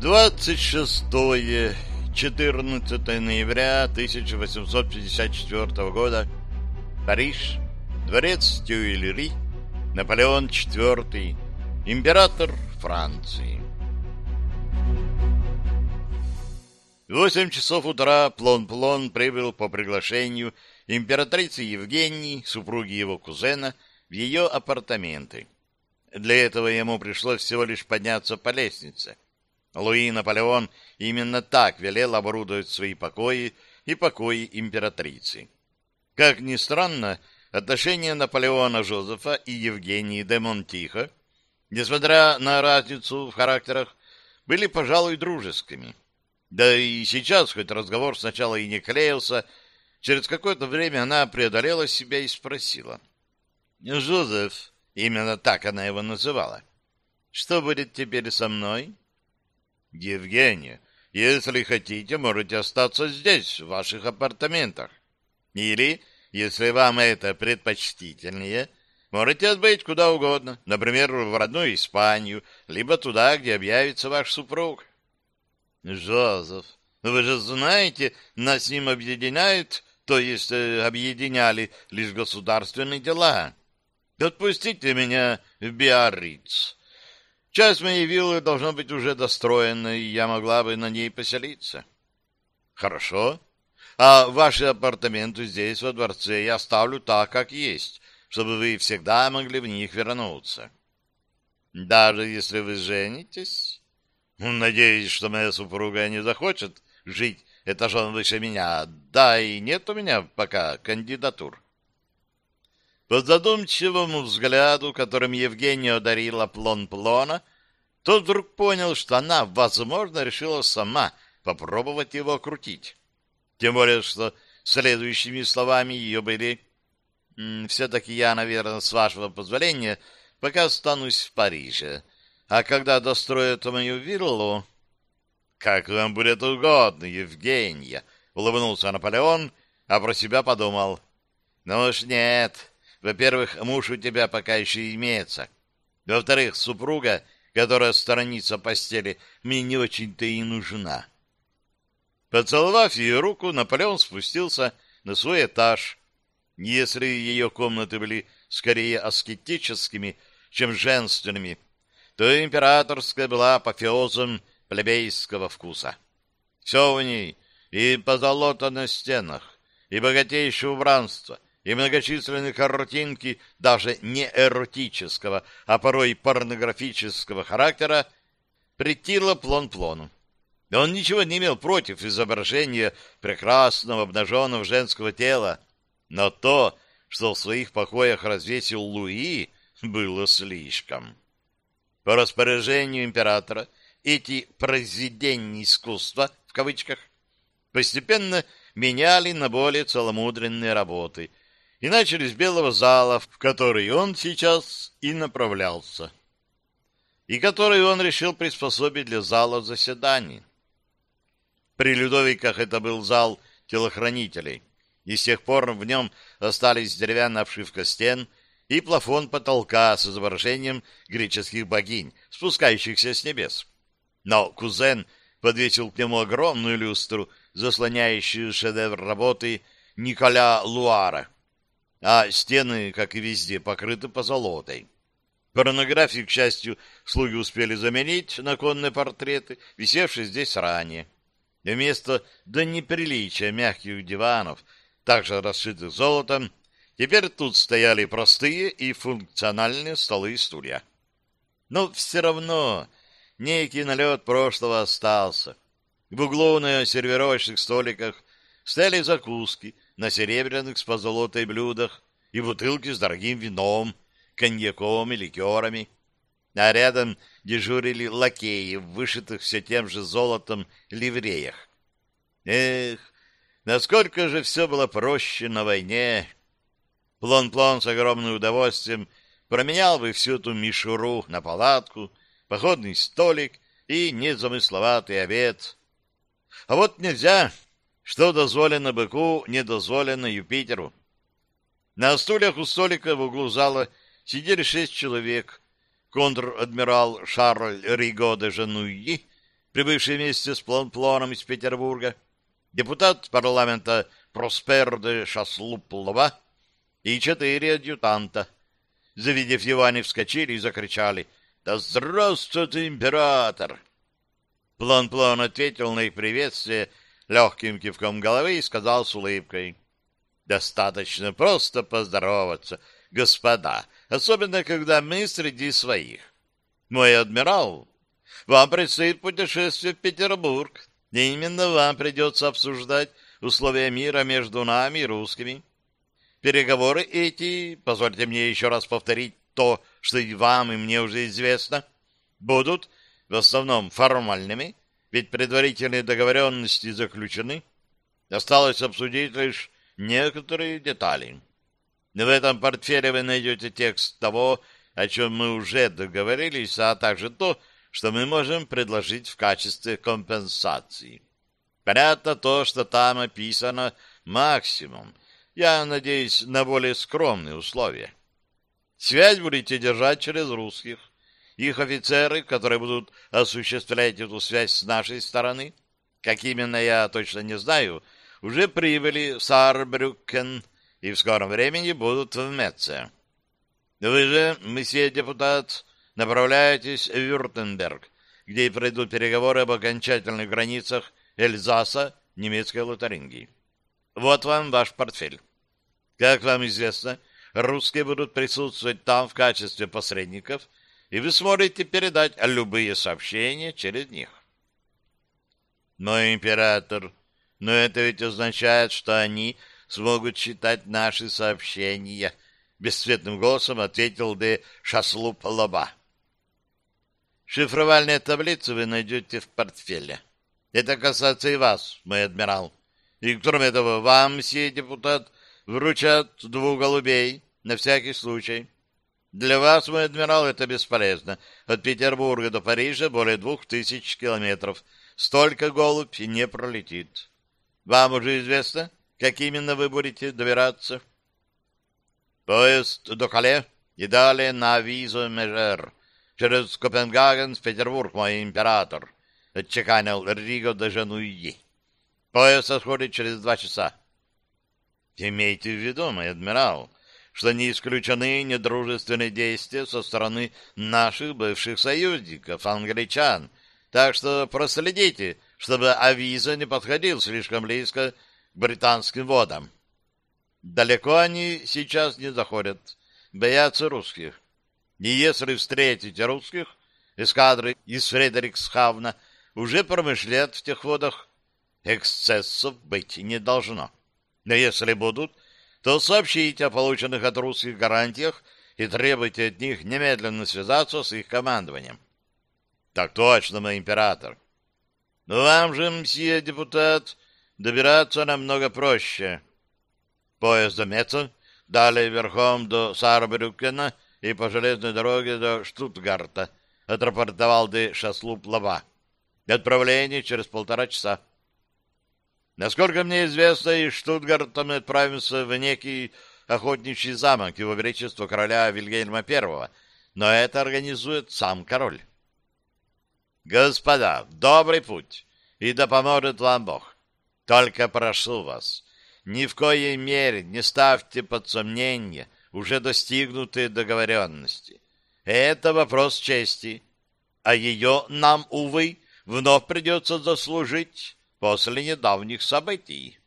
26-14 ноября 1854 года. Париж. Дворец Тюильри. Наполеон IV. Император Франции. В восемь часов утра Плон-Плон прибыл по приглашению императрицы Евгении, супруги его кузена, в ее апартаменты. Для этого ему пришлось всего лишь подняться по лестнице. Луи Наполеон именно так велел оборудовать свои покои и покои императрицы. Как ни странно, отношения Наполеона Жозефа и Евгении де Монтихо, несмотря на разницу в характерах, были, пожалуй, дружескими. Да и сейчас, хоть разговор сначала и не клеился, через какое-то время она преодолела себя и спросила. «Жозеф, именно так она его называла, что будет теперь со мной?» Евгения, если хотите, можете остаться здесь, в ваших апартаментах. Или, если вам это предпочтительнее, можете отбыть куда угодно, например, в родную Испанию, либо туда, где объявится ваш супруг. Жозеф, вы же знаете, нас с ним объединяют, то есть э, объединяли лишь государственные дела. Отпустите меня в Биарриц. Часть моей виллы должна быть уже достроена, и я могла бы на ней поселиться. Хорошо. А ваши апартаменты здесь, во дворце, я оставлю так, как есть, чтобы вы всегда могли в них вернуться. Даже если вы женитесь? Ну, надеюсь, что моя супруга не захочет жить этажом выше меня. Да, и нет у меня пока кандидатур. По задумчивому взгляду, которым Евгения одарила Плон-Плона, тот вдруг понял, что она, возможно, решила сама попробовать его крутить. Тем более, что следующими словами ее были «Все-таки я, наверное, с вашего позволения, пока останусь в Париже. А когда достроят мою виллу...» «Как вам будет угодно, Евгения!» — улыбнулся Наполеон, а про себя подумал. «Ну уж нет, во-первых, муж у тебя пока еще имеется. Во-вторых, супруга, которая сторонится постели, мне не очень-то и нужна. Поцеловав ее руку, Наполеон спустился на свой этаж. Если ее комнаты были скорее аскетическими, чем женственными, то императорская была апофеозом плебейского вкуса. Все в ней, и позолота на стенах, и богатейшее убранство — и многочисленные картинки даже не эротического, а порой порнографического характера притило Плон-Плону. Он ничего не имел против изображения прекрасного обнаженного женского тела, но то, что в своих покоях развесил Луи, было слишком. По распоряжению императора эти «произведения искусства» в кавычках постепенно меняли на более целомудренные работы – и начали с белого зала, в который он сейчас и направлялся, и который он решил приспособить для зала заседаний. При Людовиках это был зал телохранителей, и с тех пор в нем остались деревянная обшивка стен и плафон потолка с изображением греческих богинь, спускающихся с небес. Но кузен подвесил к нему огромную люстру, заслоняющую шедевр работы Николя Луара — а стены, как и везде, покрыты позолотой. Порнографию, к счастью, слуги успели заменить на конные портреты, висевшие здесь ранее. Вместо до неприличия мягких диванов, также расшитых золотом, теперь тут стояли простые и функциональные столы и стулья. Но все равно некий налет прошлого остался. В углу на сервировочных столиках стояли закуски, на серебряных с позолотой блюдах и бутылки с дорогим вином, коньяком и ликерами. А рядом дежурили лакеи в вышитых все тем же золотом ливреях. Эх, насколько же все было проще на войне! Плон-плон с огромным удовольствием променял бы всю эту мишуру на палатку, походный столик и незамысловатый обед. А вот нельзя, что дозволено быку, не дозволено Юпитеру. На стульях у столика в углу зала сидели шесть человек. Контр-адмирал Шарль Риго де Жануи, прибывший вместе с Плон-Плоном из Петербурга, депутат парламента Проспер де Шасслу-Лоба и четыре адъютанта. Завидев его, они вскочили и закричали «Да здравствует император!» Плон-Плон ответил на их приветствие легким кивком головы и сказал с улыбкой «Достаточно просто поздороваться, господа, особенно когда мы среди своих. Мой адмирал, вам предстоит путешествие в Петербург, и именно вам придется обсуждать условия мира между нами и русскими. Переговоры эти, позвольте мне еще раз повторить то, что и вам, и мне уже известно, будут в основном формальными, ведь предварительные договоренности заключены. Осталось обсудить лишь некоторые детали. В этом портфеле вы найдете текст того, о чем мы уже договорились, а также то, что мы можем предложить в качестве компенсации. Понятно то, что там описано максимум. Я надеюсь на более скромные условия. Связь будете держать через русских. Их офицеры, которые будут осуществлять эту связь с нашей стороны, как именно я точно не знаю, уже прибыли в Сарбрюкен и в скором времени будут в Меце. Вы же, месье депутат, направляетесь в Вюртемберг, где и пройдут переговоры об окончательных границах Эльзаса, немецкой Лотарингии. Вот вам ваш портфель. Как вам известно, русские будут присутствовать там в качестве посредников, и вы сможете передать любые сообщения через них. Но, император, но это ведь означает, что они смогут читать наши сообщения, бесцветным голосом ответил де Шаслуп Лоба. Шифровальные таблицы вы найдете в портфеле. Это касается и вас, мой адмирал. И кроме этого, вам, сей депутат, вручат двух голубей на всякий случай. Для вас, мой адмирал, это бесполезно. От Петербурга до Парижа более двух тысяч километров. Столько голубь не пролетит. Вам уже известно, как именно вы будете добираться? Поезд до Кале и далее на Визу Межер. Через Копенгаген в Петербург, мой император. — отчеканил Риго де Жануи. Поезд отходит через два часа. Имейте в виду, мой адмирал, что не исключены недружественные действия со стороны наших бывших союзников, англичан, так что проследите, чтобы авиза не подходил слишком близко к британским водам. Далеко они сейчас не заходят, боятся русских. И если встретите русских, эскадры из Фредериксхавна уже промышлят в тех водах. Эксцессов быть не должно. Но если будут, то сообщите о полученных от русских гарантиях и требуйте от них немедленно связаться с их командованием. Так точно, мой император. Вам же, мсье депутат, добираться намного проще. Поезд до Меца, далее верхом до Сарбрюкена и по железной дороге до Штутгарта, отрапортовал де Шаслуп Лава. Отправление через полтора часа. Насколько мне известно, из Штутгарта мы отправимся в некий охотничий замок его величества короля Вильгельма I, но это организует сам король. Господа, добрый путь, и да поможет вам Бог. Только прошу вас, ни в коей мере не ставьте под сомнение уже достигнутые договоренности. Это вопрос чести, а ее нам, увы, вновь придется заслужить после недавних событий.